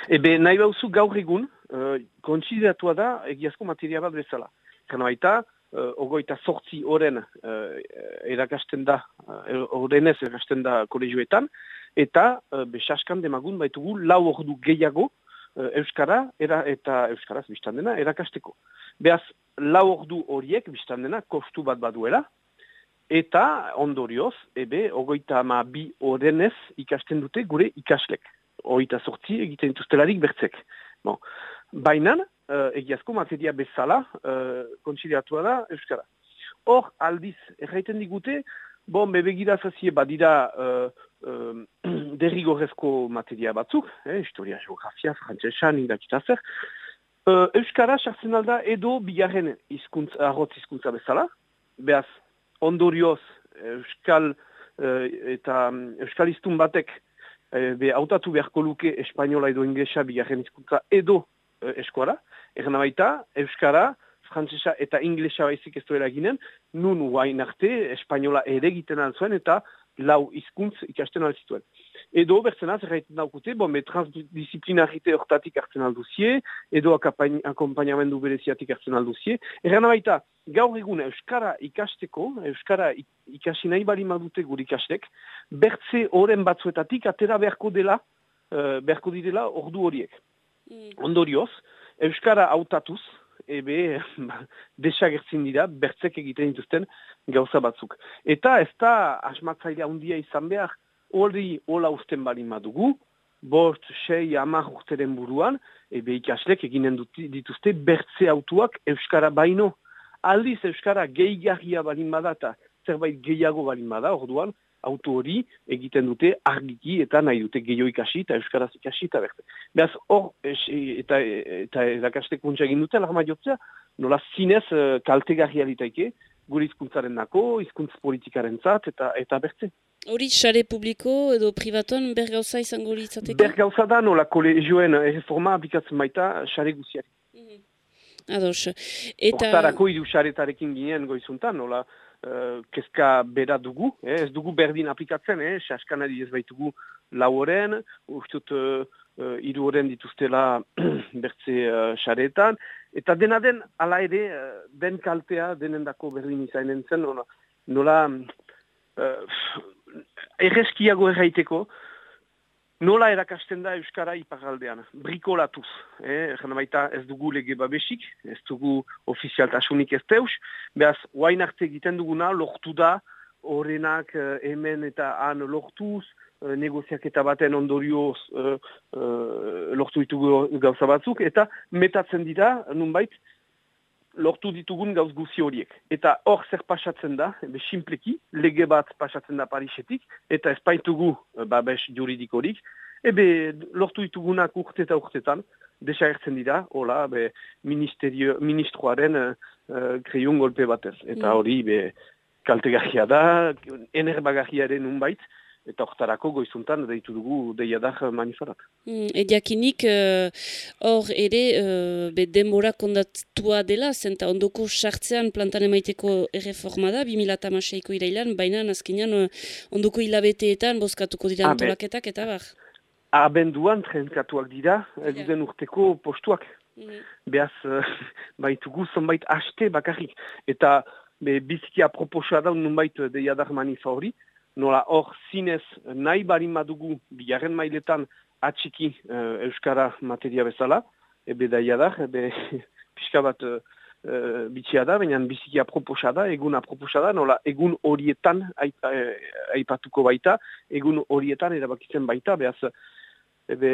Ebe, nahi bauzu gaur egun, uh, kontsideratu da egiazko materia bat bezala. Kana baita, uh, ogoita sortzi oren uh, erakasten da, orenez uh, erakasten da kolegioetan, eta uh, besaskan demagun baitugu lau ordu gehiago uh, Euskara era, eta Euskaraz biztan dena erakasteko. Beaz, lau ordu horiek biztan dena kostu bat baduela, eta ondorioz, ebe, ogoita ama bi orenez ikasten dute gure ikaslek oita sortzi egiten dituztelarik bertzek. Bon. Baina, uh, egiazko materia bezala, uh, da Euskara. Hor, aldiz, erraiten digute, Bon, bebegira zazie badira uh, uh, derrigorrezko materia batzuk, eh, historia, geografia, frantzesan, indakita zer. Uh, Euskara sartzen alda edo bigarren izkuntz, arrotz hizkuntza bezala. Beaz, ondorioz, Euskal uh, eta um, Euskal batek uh, be hautatu beharko luke espainola edo inglesa bigarren hizkuntza edo uh, eskuara. Egan baita, Euskara, frantzesa eta inglesa baizik ez duela ginen, nun guain arte, espainola ere egiten alzuen eta lau hizkuntz ikasten alzituen. Edo, bertzen az, erraiten daukute, bon, be, transdisciplinarite hortatik hartzen alduzie, edo akompainamendu bereziatik hartzen alduzie. Erran baita, gaur egun Euskara ikasteko, Euskara ikasi nahi bali madute gure ikastek, bertze oren batzuetatik atera beharko dela, uh, beharko direla ordu horiek. Mm. Ondorioz, Euskara hautatuz, ebe desagertzen dira, bertzek egiten dituzten gauza batzuk. Eta ez da asmatzailea handia izan behar, hori hola usten bali madugu, bost, sei, amak urteren buruan, ebe ikaslek eginen dituzte bertze autuak Euskara baino. Aldiz Euskara gehiagia balin bada eta zerbait gehiago balin bada, orduan, auto hori egiten dute argiki eta nahi dute gehiago ikasi eta euskaraz ikasi eta berte. Beaz, hor, eta, eta edakaste kuntza egin dute, lagma jotzea, nola zinez uh, kaltegarria ditaike, gure izkuntzaren nako, izkuntz politikaren zat, eta, eta berte. Hori, xare publiko edo privatuan bergauza izango litzateke? Bergauza da, nola kolegioen reforma aplikatzen baita xare guziari. Ados. Eta... Hortarako idu xaretarekin ginen goizuntan, nola, uh, kezka bera dugu, eh? ez dugu berdin aplikatzen, eh? saskanari ez baitugu lau horren, ustut uh, uh, iru horren dituztela bertze xaretan, eta dena den, ala ere, uh, den kaltea, denendako berdin izainen zen, nola, nola uh, erreskiago erraiteko, Nola erakasten da Euskara iparaldean? Brikolatuz. Eh? baita ez dugu lege babesik, ez dugu ofizialtasunik ez teus. Beaz, guain arte egiten duguna, lortu da, horrenak eh, hemen eta han lortuz, eh, negoziak eta baten ondorioz eh, eh, lortu ditugu gauza batzuk, eta metatzen dira, nunbait, lortu ditugun gauz guzi horiek. Eta hor zer pasatzen da, be simpleki, lege bat pasatzen da Parisetik, eta ez baitugu eh, babes juridikorik, ebe lortu ditugunak urte eta urtetan, desagertzen dira, hola, be, ministroaren uh, kreiun golpe batez. Eta mm. hori, be, kaltegarria da, enerbagarriaren unbait, eta hortarako goizuntan deitu dugu deiadak manifarat. Mm, ediakinik eh, hor ere uh, be denbora kondatua dela, zenta ondoko sartzean plantan emaiteko erreforma da, 2008ko irailan, baina azkenean uh, ondoko hilabeteetan bozkatuko dira antolaketak eta bar. Abenduan trenkatuak dira, eduden urteko postuak. Mm Beaz, uh, baitugu zonbait haste bakarrik. Eta be, biziki aproposa da nunbait deiadak manifa hori, nola hor zinez nahi barin madugu bigarren mailetan atxiki uh, Euskara materia bezala, ebe daia da, ebe pixka bat uh, bitxia da, baina biziki aproposa da, egun aproposa da, nola egun horietan aipatuko baita, egun horietan erabakitzen baita, behaz, ebe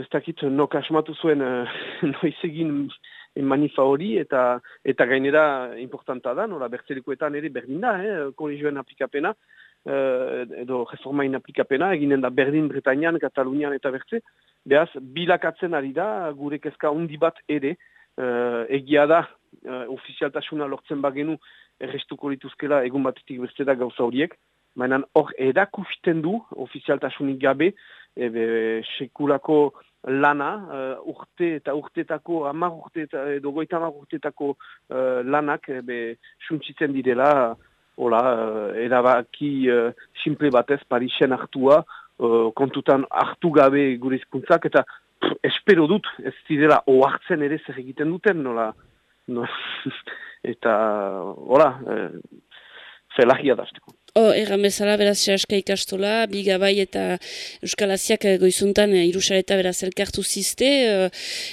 ez dakit nok asmatu zuen uh, noiz egin manifa hori, eta eta gainera importanta da, nola bertzelikoetan ere berdin da, eh, kolegioen aplikapena, edo reforma inaplikapena, eginen da Berdin, Bretañan, Katalunian eta bertze, behaz, bilakatzen ari da, gure kezka undi bat ere, uh, egia da, uh, ofizialtasuna lortzen bagenu, errestuko lituzkela egun batetik bertze da gauza horiek, mainan hor erakusten du, ofizialtasunik gabe, ebe, sekulako lana, uh, urte eta urtetako, amar urte eta, edo goita amar urtetako uh, lanak, ebe, suntsitzen direla, hola, uh, erabaki uh, simple batez Parisen hartua, uh, kontutan hartu gabe gure izkuntzak, eta espero dut ez zidela oartzen ere zer egiten duten, nola, no, eta, hola, uh, zelagia dazteko. Oh, Erran bezala, beraz, xeraska ikastola, bigabai eta Euskal Aziak eh, goizuntan eh, irusareta beraz elkartu zizte, uh,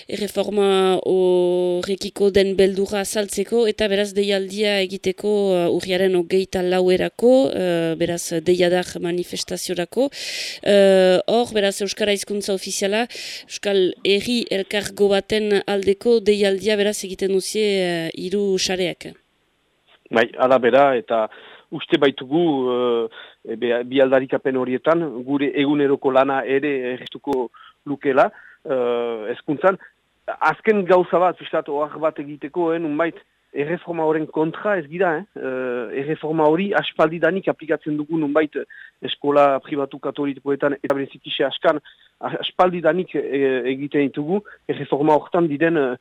erreforma horrekiko den beldura saltzeko, eta beraz deialdia egiteko urriaren ogeita lauerako, beraz deiadar manifestaziorako. Hor, beraz, Euskara hizkuntza ofiziala, Euskal Herri elkargo baten aldeko deialdia beraz egiten duzie uh, iru xareak. Bai, ala bera, eta uste baitugu e, bi aldarikapen horietan, gure eguneroko lana ere erretuko lukela, uh, ezkuntzan. Azken gauza bat, pistat, bat egiteko, eh, unbait, erreforma horren kontra ez gira, eh? Uh, erreforma hori aspaldidanik aplikatzen dugu nunbait eskola pribatu katolikoetan eta berezikise askan aspaldidanik e, egiten ditugu erreforma horretan diren uh,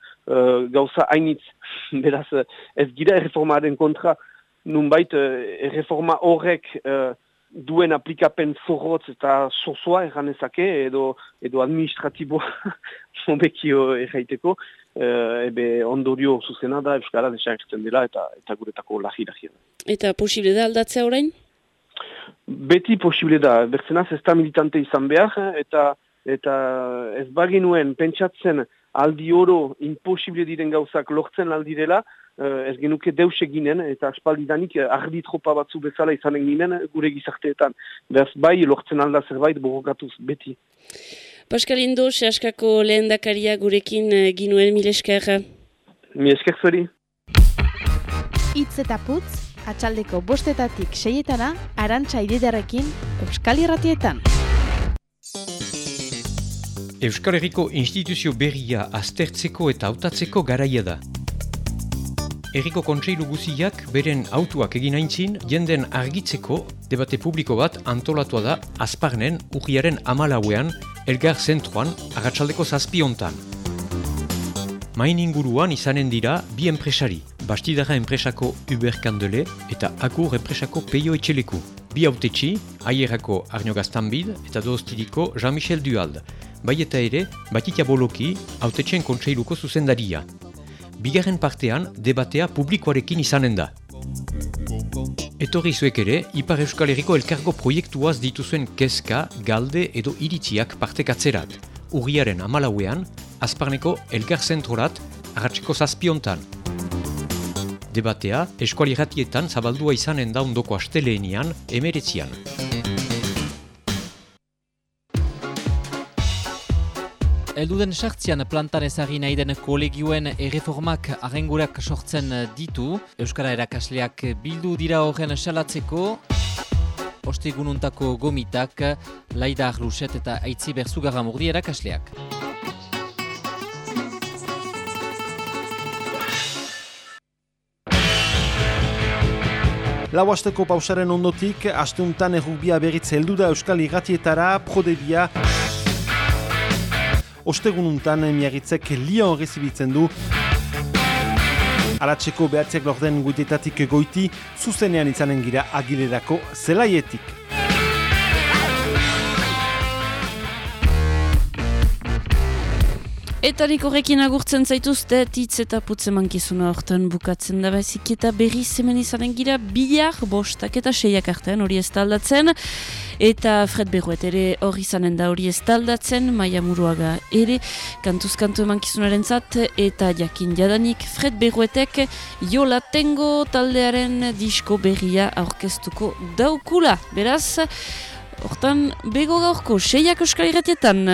gauza hainitz. Beraz ez gira erreformaren kontra nunbait uh, erreforma horrek uh, duen aplikapen zorrotz eta sozoa erranezake edo, edo administratiboa onbekio erraiteko, uh, ebe ondorio zuzena da Euskara desagertzen dela eta eta guretako lahi lahi. Eta posible da aldatzea orain? Beti posible da, bertzenaz ez da militante izan behar eta eta ez baginuen pentsatzen aldi oro imposible diren gauzak lortzen aldirela, uh, ez genuke deus eginen, eta aspaldidanik uh, ardi tropa batzu bezala izanen ginen gure gizarteetan. Beraz bai, lortzen alda zerbait borrokatuz, beti. Pascal Indo, sehaskako lehen dakaria gurekin ginuen mil esker. Mil esker zori. Itz eta putz, atxaldeko bostetatik seietana, arantxa ididarekin, Euskal Irratietan. Euskal Herriko instituzio berria aztertzeko eta hautatzeko garaia da. Herriko kontseilu guziak beren autuak egin aintzin, jenden argitzeko debate publiko bat antolatua da Azparnen urriaren amalauean Elgar Zentruan agatsaldeko zazpiontan. Main inguruan izanen dira bi enpresari, Bastidara enpresako Uber Kandele eta Agur enpresako Peio Etxeleku. Bi autetxi, aierako Arno Gaztanbid eta doztidiko Jean-Michel Duald. Bai eta ere, Batitia Boloki, autetxen kontseiluko zuzendaria bigarren partean debatea publikoarekin izanen da. Etorri zuek ere, Ipar Euskal Herriko elkargo proiektuaz dituzuen keska, galde edo iritziak partekatzerat. Urriaren amalauean, Azparneko elkar zentrorat, arratsiko zazpiontan. Debatea, eskualiratietan zabaldua izanen da ondoko asteleenian, emeretzian. Elduden sartzian plantan ezagin nahi den kolegioen erreformak arengurak sortzen ditu. Euskara erakasleak bildu dira horren salatzeko. Ostegununtako gomitak, Laida Arluset eta Aitzi Berzugarra Murdi erakasleak. Lau asteko pausaren ondotik, asteuntan errubia berriz heldu da Euskal Iratietara, Prodebia, ostegununtan miagitzek lion rezibitzen du. Aratzeko behatziak lorden guitetatik goiti, zuzenean izanen gira agilerako zelaietik. Etarik horrekin agurtzen zaituzte, hitz eta putze mankizuna hortan bukatzen da baizik eta berri zemen izanen gira bilar bostak eta seiak artean hori ez taldatzen. Eta Fred Berruet ere hori izanen da hori ez taldatzen, Maia Muruaga ere, kantuzkantu emankizunaren zat, eta jakin jadanik Fred Berruetek jola tengo taldearen disko berria aurkeztuko daukula. Beraz, hortan bego gaurko seiak euskal irratietan.